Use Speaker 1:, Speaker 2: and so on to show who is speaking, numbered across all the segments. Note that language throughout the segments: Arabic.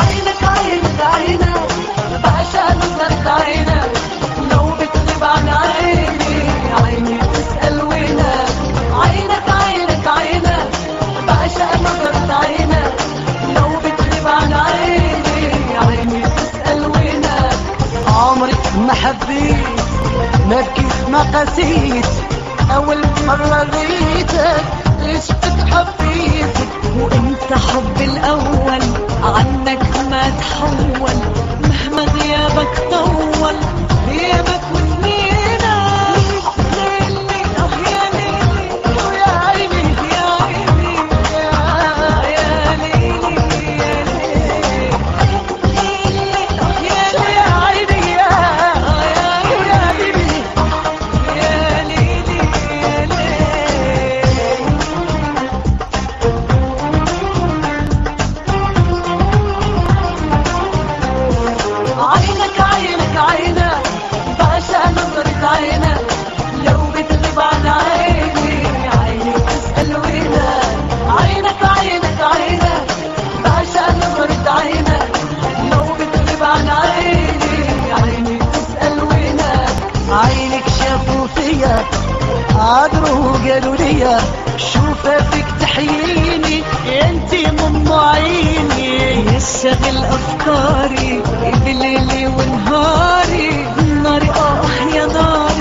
Speaker 1: عينك عينك عينك. عينك. عينك بعشق نظرة عينك. لو بتغيب عن عيني عيني وينك.
Speaker 2: عمري ما حبيت ما كيف ما قسيت. أول مرة لقيتك عشقك حبيتك
Speaker 1: وانت حب الأول؟ عنك تحول مهما غيابك طول غيابك
Speaker 2: عذروا وقالوا لي شوفها فيك تحييني انتي من عيني
Speaker 1: يشغل افكاري بليلي ونهاري ناري آه يا نار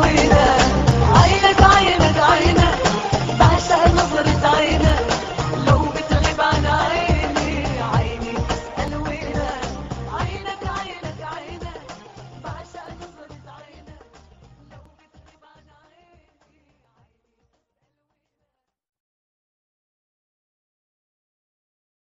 Speaker 1: feeling